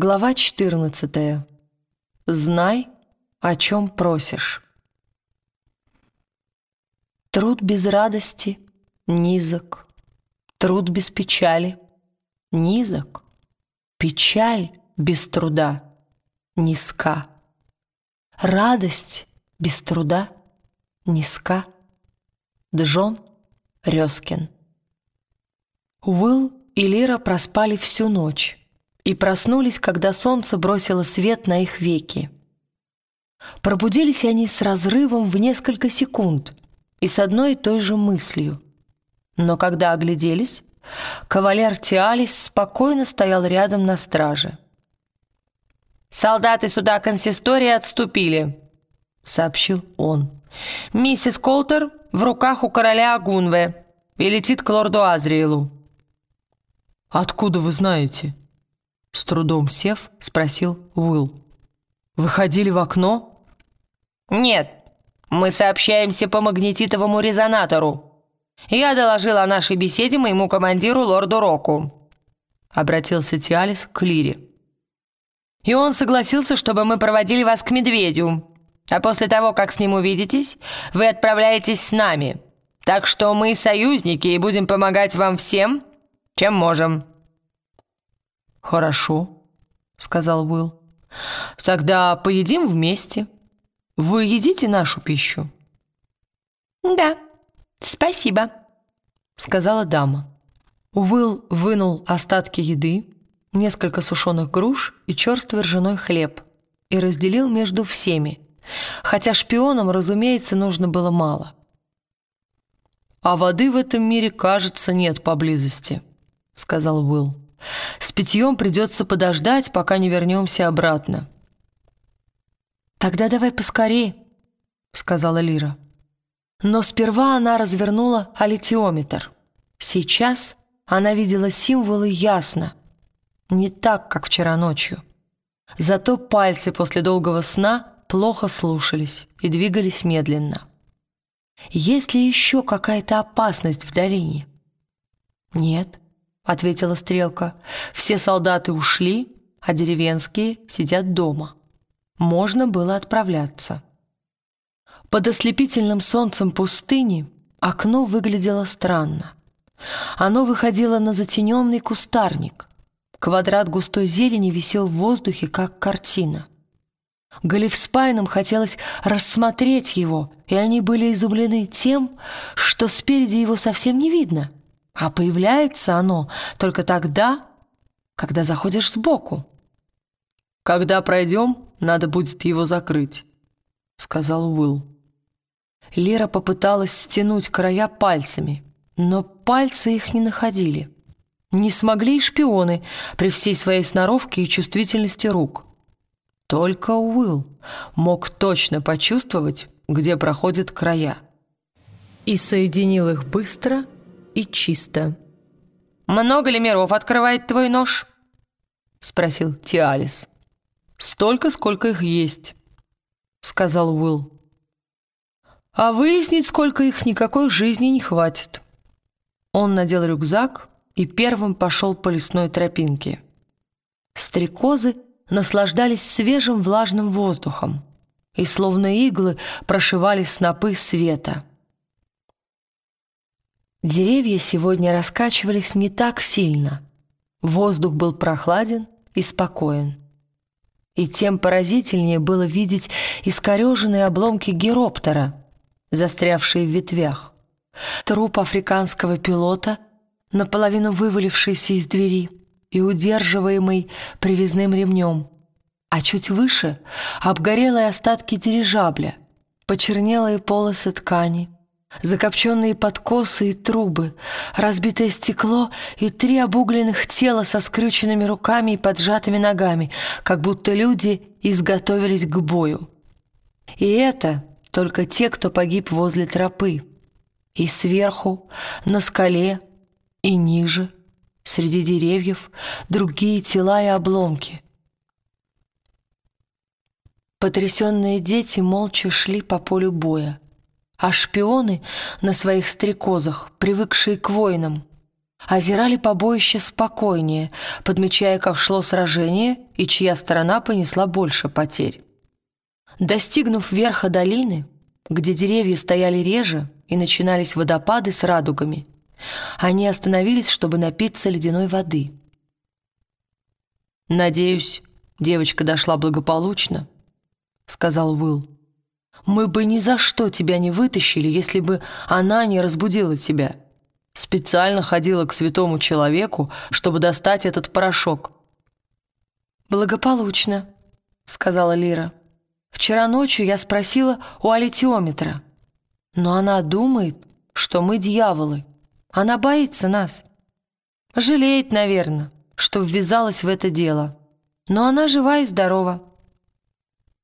Глава 14. Знай, о чем просишь. Труд без радости низок, труд без печали низок, печаль без труда низка, радость без труда низка. Джон Рёскин. Уилл и Лира проспали всю ночь и проснулись, когда солнце бросило свет на их веки. Пробудились они с разрывом в несколько секунд и с одной и той же мыслью. Но когда огляделись, кавалер Тиалис спокойно стоял рядом на страже. «Солдаты суда консистории отступили», — сообщил он. «Миссис Колтер в руках у короля Агунве и летит к лорду Азриэлу». «Откуда вы знаете?» С трудом сев, спросил Уилл. «Выходили в окно?» «Нет, мы сообщаемся по магнетитовому резонатору. Я доложил о нашей беседе моему командиру лорду Року», обратился Тиалис к Лире. «И он согласился, чтобы мы проводили вас к медведю. А после того, как с ним увидитесь, вы отправляетесь с нами. Так что мы союзники и будем помогать вам всем, чем можем». «Хорошо», — сказал Уилл. «Тогда поедим вместе. Вы едите нашу пищу?» «Да, спасибо», — сказала дама. Уилл вынул остатки еды, несколько сушеных груш и черствый ржаной хлеб и разделил между всеми, хотя шпионам, разумеется, нужно было мало. «А воды в этом мире, кажется, нет поблизости», — сказал Уилл. С питьем придется подождать, пока не вернемся обратно». «Тогда давай поскорее», — сказала Лира. Но сперва она развернула алитиометр. Сейчас она видела символы ясно, не так, как вчера ночью. Зато пальцы после долгого сна плохо слушались и двигались медленно. Есть ли еще какая-то опасность в долине? Нет ответила Стрелка. «Все солдаты ушли, а деревенские сидят дома. Можно было отправляться». Под ослепительным солнцем пустыни окно выглядело странно. Оно выходило на затененный кустарник. Квадрат густой зелени висел в воздухе, как картина. Галифспайнам хотелось рассмотреть его, и они были изумлены тем, что спереди его совсем не видно — а появляется оно только тогда, когда заходишь сбоку. «Когда пройдем, надо будет его закрыть», — сказал Уилл. Лера попыталась стянуть края пальцами, но пальцы их не находили. Не смогли и шпионы при всей своей сноровке и чувствительности рук. Только Уилл мог точно почувствовать, где проходят края. И соединил их быстро — и чисто. «Много ли миров открывает твой нож?» — спросил Тиалис. «Столько, сколько их есть», — сказал Уилл. «А выяснить, сколько их, никакой жизни не хватит». Он надел рюкзак и первым пошел по лесной тропинке. Стрекозы наслаждались свежим влажным воздухом и словно иглы прошивали снопы света. Деревья сегодня раскачивались не так сильно. Воздух был прохладен и спокоен. И тем поразительнее было видеть искореженные обломки героптера, застрявшие в ветвях. Труп африканского пилота, наполовину вывалившийся из двери и удерживаемый привязным ремнем. А чуть выше — обгорелые остатки дирижабля, почернелые полосы ткани — закопченные подкосы и трубы, разбитое стекло и три обугленных тела со скрюченными руками и поджатыми ногами, как будто люди изготовились к бою. И это только те, кто погиб возле тропы. И сверху, на скале, и ниже, среди деревьев, другие тела и обломки. Потрясенные дети молча шли по полю боя а шпионы на своих стрекозах, привыкшие к воинам, озирали побоище спокойнее, подмечая, как шло сражение и чья сторона понесла больше потерь. Достигнув верха долины, где деревья стояли реже и начинались водопады с радугами, они остановились, чтобы напиться ледяной воды. «Надеюсь, девочка дошла благополучно», — сказал Уилл. «Мы бы ни за что тебя не вытащили, если бы она не разбудила тебя. Специально ходила к святому человеку, чтобы достать этот порошок». «Благополучно», — сказала Лира. «Вчера ночью я спросила у алитиометра, но она думает, что мы дьяволы. Она боится нас. Жалеет, наверное, что ввязалась в это дело. Но она жива и здорова».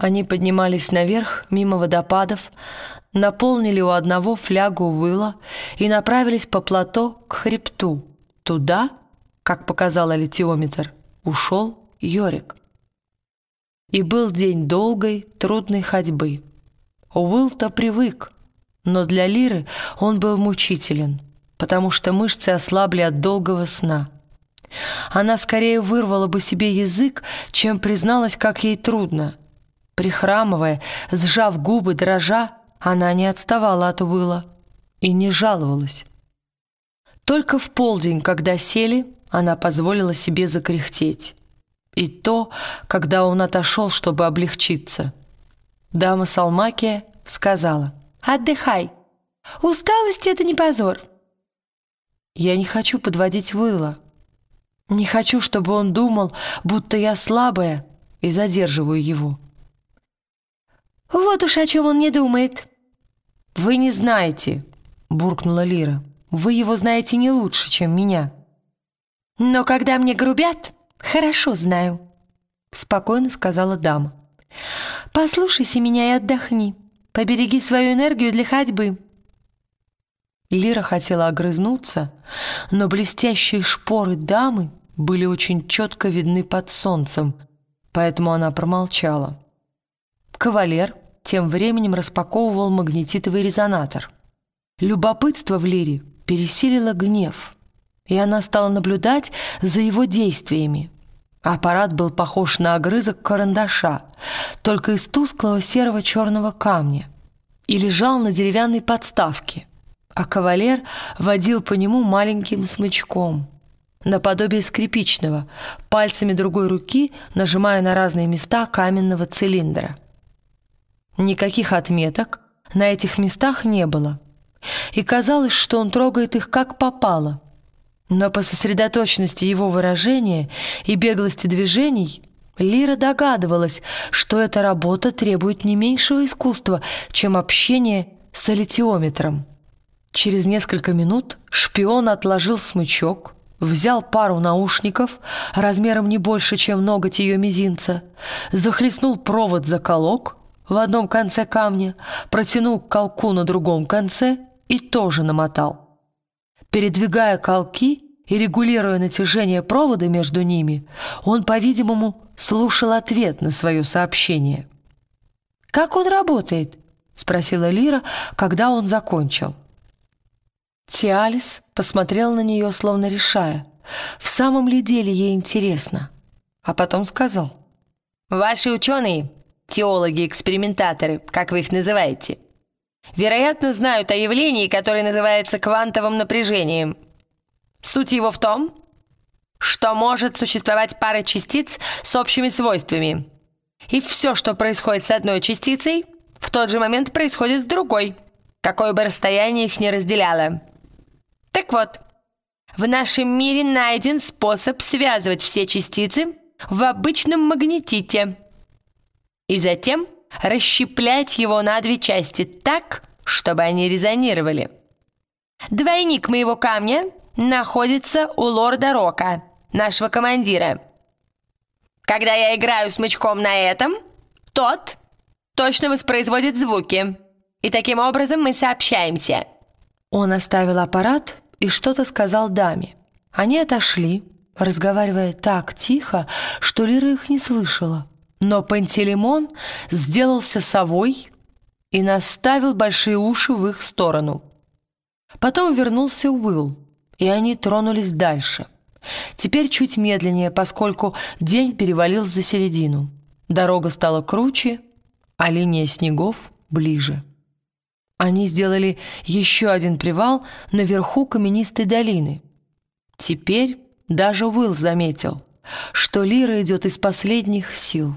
Они поднимались наверх, мимо водопадов, наполнили у одного флягу выла и направились по плато к хребту. Туда, как показал литиометр, ушел Йорик. И был день долгой, трудной ходьбы. Уилл-то привык, но для Лиры он был мучителен, потому что мышцы ослабли от долгого сна. Она скорее вырвала бы себе язык, чем призналась, как ей трудно — Прихрамывая, сжав губы, дрожа, она не отставала от Уилла и не жаловалась. Только в полдень, когда сели, она позволила себе закряхтеть. И то, когда он отошел, чтобы облегчиться. Дама Салмакия сказала, «Отдыхай. Усталость — это не позор». Я не хочу подводить Уилла. Не хочу, чтобы он думал, будто я слабая и задерживаю его. «Вот уж о чем он не думает». «Вы не знаете», — буркнула Лира. «Вы его знаете не лучше, чем меня». «Но когда мне грубят, хорошо знаю», — спокойно сказала дама. «Послушайся меня и отдохни. Побереги свою энергию для ходьбы». Лира хотела огрызнуться, но блестящие шпоры дамы были очень четко видны под солнцем, поэтому она промолчала. Кавалер тем временем распаковывал магнетитовый резонатор. Любопытство в Лире пересилило гнев, и она стала наблюдать за его действиями. Аппарат был похож на огрызок карандаша, только из тусклого серого черного камня, и лежал на деревянной подставке, а кавалер водил по нему маленьким смычком, наподобие скрипичного, пальцами другой руки нажимая на разные места каменного цилиндра. Никаких отметок на этих местах не было, и казалось, что он трогает их как попало. Но по сосредоточенности его выражения и беглости движений Лира догадывалась, что эта работа требует не меньшего искусства, чем общение с алитиометром. Через несколько минут шпион отложил смычок, взял пару наушников размером не больше, чем ноготь ее мизинца, захлестнул провод за колок в одном конце камня, протянул колку на другом конце и тоже намотал. Передвигая колки и регулируя натяжение провода между ними, он, по-видимому, слушал ответ на свое сообщение. «Как он работает?» — спросила Лира, когда он закончил. Тиалис посмотрел на нее, словно решая, в самом ли деле ей интересно, а потом сказал. «Ваши ученые теологи-экспериментаторы, как вы их называете, вероятно, знают о явлении, которое называется квантовым напряжением. Суть его в том, что может существовать пара частиц с общими свойствами. И все, что происходит с одной частицей, в тот же момент происходит с другой, какое бы расстояние их не разделяло. Так вот, в нашем мире найден способ связывать все частицы в обычном магнетите – и затем расщеплять его на две части так, чтобы они резонировали. Двойник моего камня находится у лорда Рока, нашего командира. Когда я играю смычком на этом, тот точно воспроизводит звуки, и таким образом мы сообщаемся». Он оставил аппарат и что-то сказал даме. Они отошли, разговаривая так тихо, что Лира их не слышала. Но Пантелеймон сделался совой и наставил большие уши в их сторону. Потом вернулся Уилл и они тронулись дальше. Теперь чуть медленнее, поскольку день перевалил за середину. Дорога стала круче, а линия снегов ближе. Они сделали еще один привал наверху каменистой долины. Теперь даже Уилл заметил, что Лира идет из последних сил.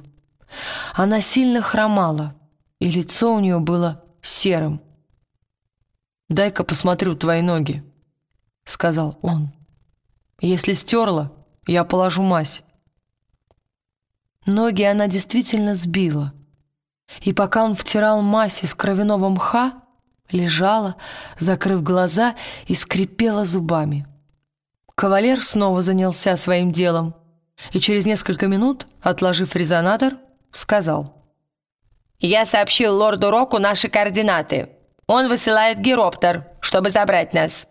Она сильно хромала, и лицо у нее было серым. «Дай-ка посмотрю твои ноги», — сказал он. «Если стерла, я положу мазь». Ноги она действительно сбила. И пока он втирал мазь из кровяного мха, лежала, закрыв глаза и скрипела зубами. Кавалер снова занялся своим делом и через несколько минут, отложив резонатор, сказал. «Я сообщил лорду Року наши координаты. Он высылает героптер, чтобы забрать нас,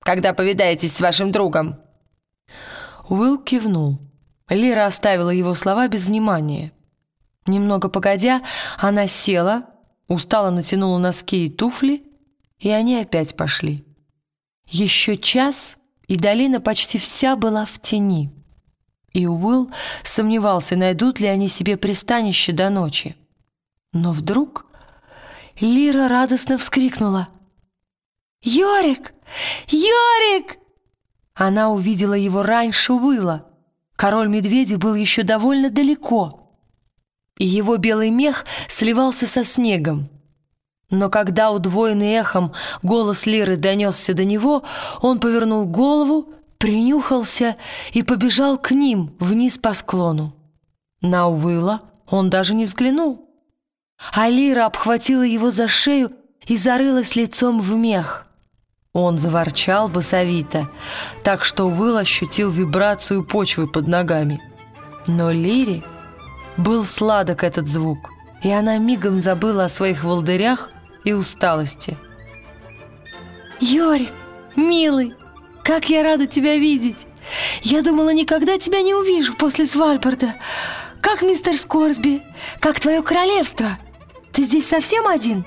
когда повидаетесь с вашим другом». Уилл кивнул. Лира оставила его слова без внимания. Немного погодя, она села, устало натянула носки и туфли, и они опять пошли. Еще час, и долина почти вся была в тени. И Уилл сомневался, найдут ли они себе пристанище до ночи. Но вдруг Лира радостно вскрикнула. «Йорик! Йорик!» Она увидела его раньше Уилла. Король медведей был еще довольно далеко, и его белый мех сливался со снегом. Но когда удвоенный эхом голос Лиры донесся до него, он повернул голову, принюхался и побежал к ним вниз по склону. На Уилла он даже не взглянул. А Лира обхватила его за шею и зарылась лицом в мех. Он заворчал басовито, так что Уилл ощутил вибрацию почвы под ногами. Но Лире был сладок этот звук, и она мигом забыла о своих волдырях и усталости. «Йорик, милый, как я рада тебя видеть! Я думала, никогда тебя не увижу после Свальборда. Как мистер Скорсби? Как твое королевство? Ты здесь совсем один?»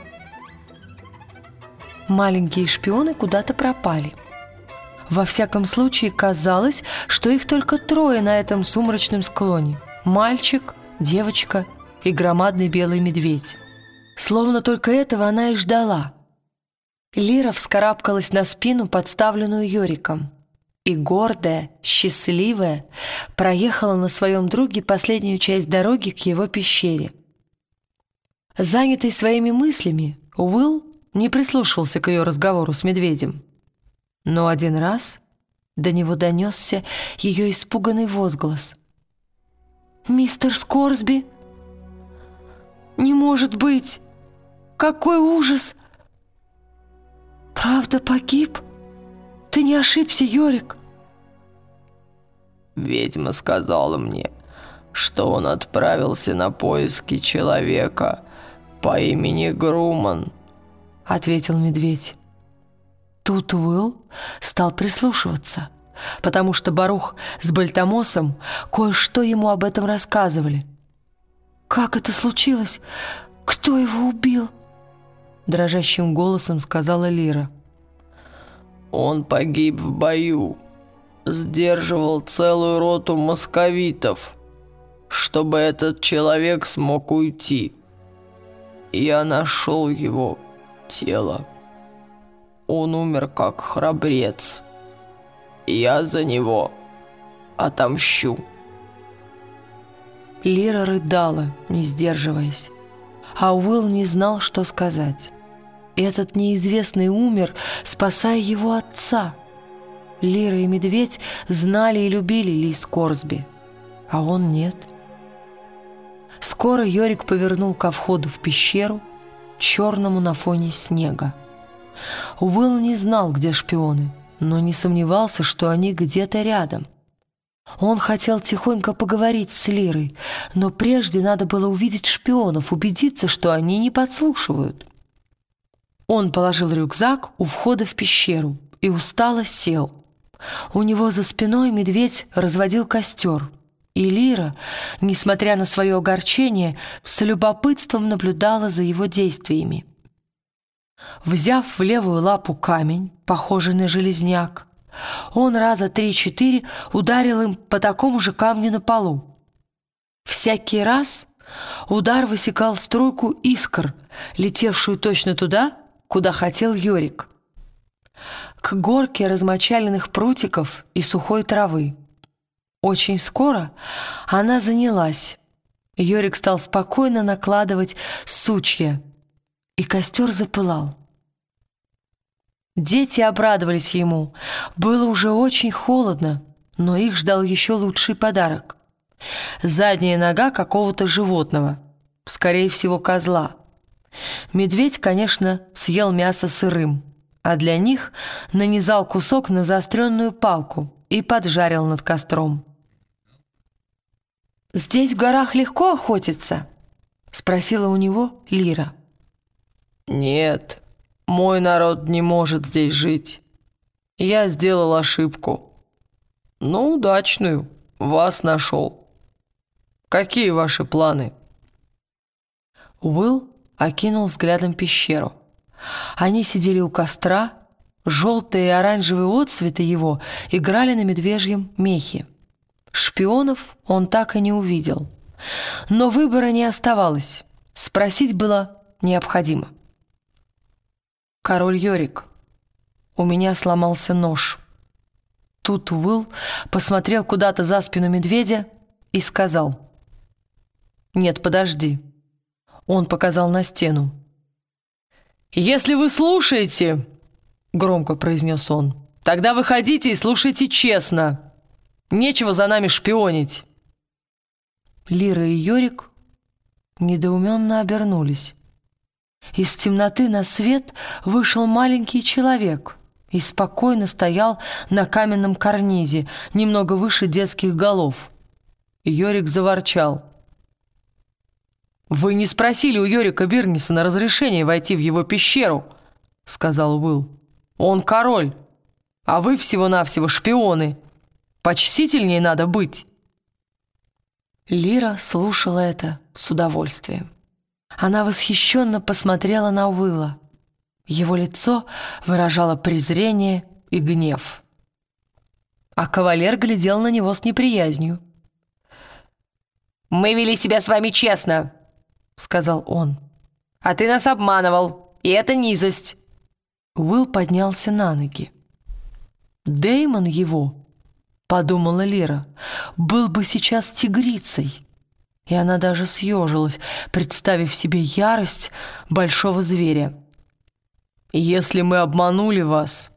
Маленькие шпионы куда-то пропали. Во всяком случае, казалось, что их только трое на этом сумрачном склоне. Мальчик, девочка и громадный белый медведь. Словно только этого она и ждала. Лира вскарабкалась на спину, подставленную Йориком, и гордая, счастливая, проехала на своем друге последнюю часть дороги к его пещере. Занятый своими мыслями, Уилл не прислушивался к ее разговору с медведем. Но один раз до него донесся ее испуганный возглас. «Мистер Скорсби? Не может быть!» Какой ужас! Правда погиб? Ты не ошибся, Йорик? Ведьма сказала мне, что он отправился на поиски человека по имени Груман, ответил медведь. Тут Уилл стал прислушиваться, потому что Барух с Бальтамосом кое-что ему об этом рассказывали. «Как это случилось? Кто его убил?» Дрожащим голосом сказала Лира. «Он погиб в бою, сдерживал целую роту московитов, чтобы этот человек смог уйти. Я нашел его тело. Он умер как храбрец. Я за него отомщу». Лира рыдала, не сдерживаясь, а Уилл не знал, что сказать. Этот неизвестный умер, спасая его отца. Лира и Медведь знали и любили Лис Корсби, а он нет. Скоро Йорик повернул ко входу в пещеру, черному на фоне снега. Уилл не знал, где шпионы, но не сомневался, что они где-то рядом. Он хотел тихонько поговорить с Лирой, но прежде надо было увидеть шпионов, убедиться, что они не подслушивают. Он положил рюкзак у входа в пещеру и устало сел. У него за спиной медведь разводил костер, и Лира, несмотря на свое огорчение, с любопытством наблюдала за его действиями. Взяв в левую лапу камень, похожий на железняк, он раза три-четыре ударил им по такому же камню на полу. Всякий раз удар высекал струйку искр, летевшую точно туда, куда хотел Йорик. К горке размочаленных прутиков и сухой травы. Очень скоро она занялась. Йорик стал спокойно накладывать сучья, и костер запылал. Дети обрадовались ему. Было уже очень холодно, но их ждал еще лучший подарок. Задняя нога какого-то животного, скорее всего, козла. Медведь, конечно, съел мясо сырым, а для них нанизал кусок на заостренную палку и поджарил над костром. «Здесь в горах легко охотиться?» — спросила у него Лира. «Нет, мой народ не может здесь жить. Я сделал ошибку. Но удачную. Вас нашел. Какие ваши планы?» Уилл окинул взглядом пещеру. Они сидели у костра, желтые и оранжевые отцветы его играли на медвежьем мехе. Шпионов он так и не увидел. Но выбора не оставалось. Спросить было необходимо. «Король Йорик, у меня сломался нож». Тут Уилл посмотрел куда-то за спину медведя и сказал. «Нет, подожди». Он показал на стену. «Если вы слушаете», — громко произнес он, «тогда выходите и слушайте честно. Нечего за нами шпионить». Лира и Йорик недоуменно обернулись. Из темноты на свет вышел маленький человек и спокойно стоял на каменном карнизе, немного выше детских голов. Йорик заворчал. «Вы не спросили у Йорика Бирнисона разрешения войти в его пещеру», — сказал Уилл. «Он король, а вы всего-навсего шпионы. Почтительнее надо быть». Лира слушала это с удовольствием. Она восхищенно посмотрела на Уилла. Его лицо выражало презрение и гнев. А кавалер глядел на него с неприязнью. «Мы вели себя с вами честно», — сказал он. «А ты нас обманывал, и это низость». Уилл поднялся на ноги. Деймон его, подумала Лера, был бы сейчас тигрицей. И она даже съежилась, представив себе ярость большого зверя. «Если мы обманули вас,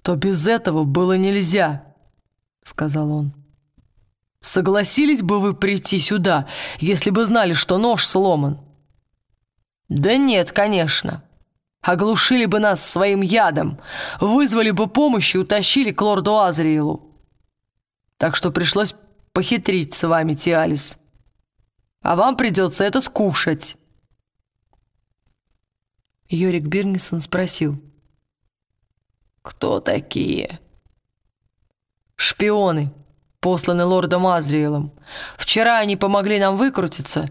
то без этого было нельзя», — сказал он. Согласились бы вы прийти сюда, если бы знали, что нож сломан? Да нет, конечно. Оглушили бы нас своим ядом, вызвали бы помощь и утащили к лорду Азриэлу. Так что пришлось похитрить с вами, Тиалис. А вам придется это скушать. Йорик Бирнисон спросил. «Кто такие?» «Шпионы», посланы лордом Азриэлом. Вчера они помогли нам выкрутиться,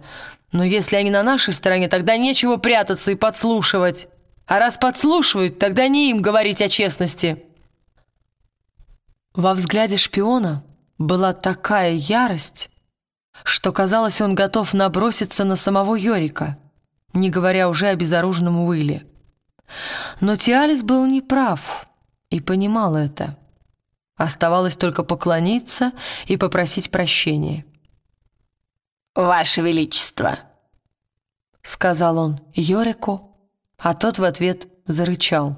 но если они на нашей стороне, тогда нечего прятаться и подслушивать. А раз подслушивают, тогда не им говорить о честности». Во взгляде шпиона была такая ярость, что, казалось, он готов наброситься на самого Йорика, не говоря уже о безоружном Уилле. Но Тиалис был неправ и понимал это. Оставалось только поклониться и попросить прощения. «Ваше Величество!» — сказал он Йорику, а тот в ответ зарычал.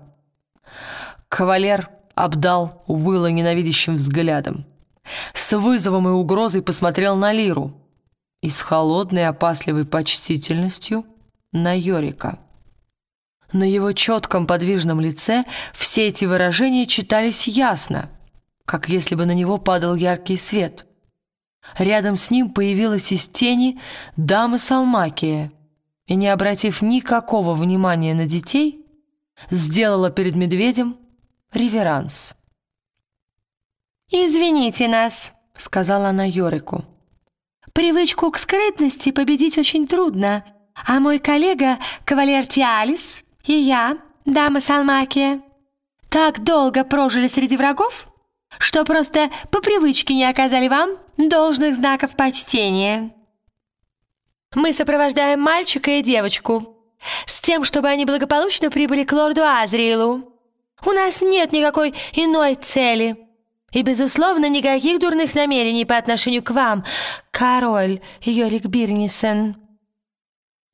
Кавалер обдал Уилла ненавидящим взглядом. С вызовом и угрозой посмотрел на Лиру и с холодной опасливой почтительностью на Йорика. На его четком подвижном лице все эти выражения читались ясно — как если бы на него падал яркий свет. Рядом с ним появилась из тени дама Салмакия и, не обратив никакого внимания на детей, сделала перед медведем реверанс. «Извините нас», — сказала она Йорику. «Привычку к скрытности победить очень трудно, а мой коллега, кавалер Тиалис, и я, дама Салмакия, так долго прожили среди врагов, что просто по привычке не оказали вам должных знаков почтения. Мы сопровождаем мальчика и девочку с тем, чтобы они благополучно прибыли к лорду Азриэлу. У нас нет никакой иной цели и, безусловно, никаких дурных намерений по отношению к вам, король Йорик Бирнисен».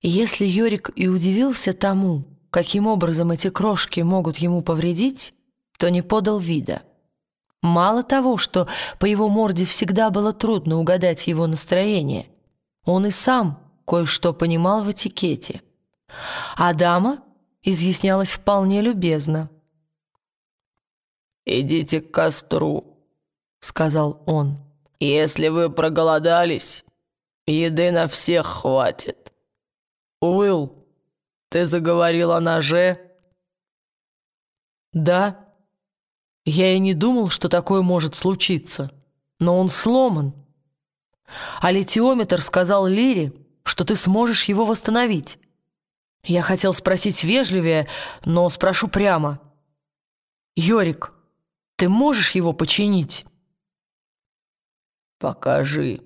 Если Йорик и удивился тому, каким образом эти крошки могут ему повредить, то не подал вида. Мало того, что по его морде всегда было трудно угадать его настроение, он и сам кое-что понимал в этикете. А дама изъяснялась вполне любезно. «Идите к костру», — сказал он. «Если вы проголодались, еды на всех хватит. Уилл, ты заговорил о ноже?» «Да. Я и не думал, что такое может случиться. Но он сломан. А литиометр сказал Лире, что ты сможешь его восстановить. Я хотел спросить вежливее, но спрошу прямо. Йорик, ты можешь его починить?» «Покажи»,